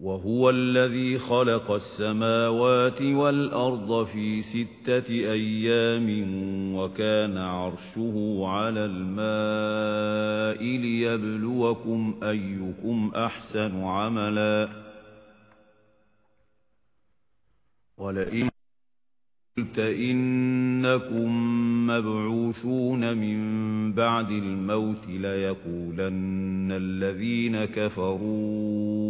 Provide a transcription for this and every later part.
وهو الذي خلق السماوات والأرض في ستة أيام وكان عرشه على الماء ليبلوكم أيكم أحسن عملا. ولئن قلت إنكم مبعوثون من بعد الموت ليقولن الذين كفروا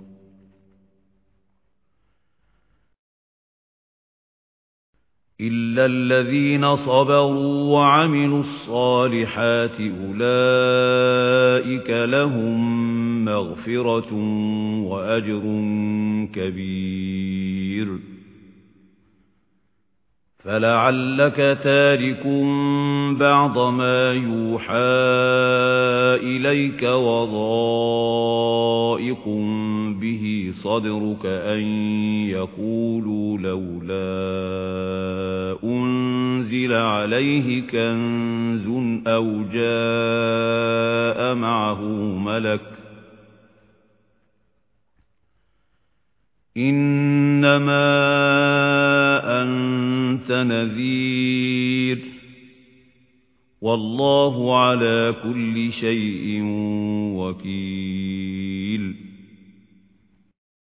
إلا الذين صبروا وعملوا الصالحات أولئك لهم مغفرة وأجر كبير. فلعلك تارك بعض ما يوحى إليك وضائق به صدرك أن يقولوا لولا أنزل عليه كنز أو جاء معه ملك إنما أنت نذير والله على كل شيء وكيل.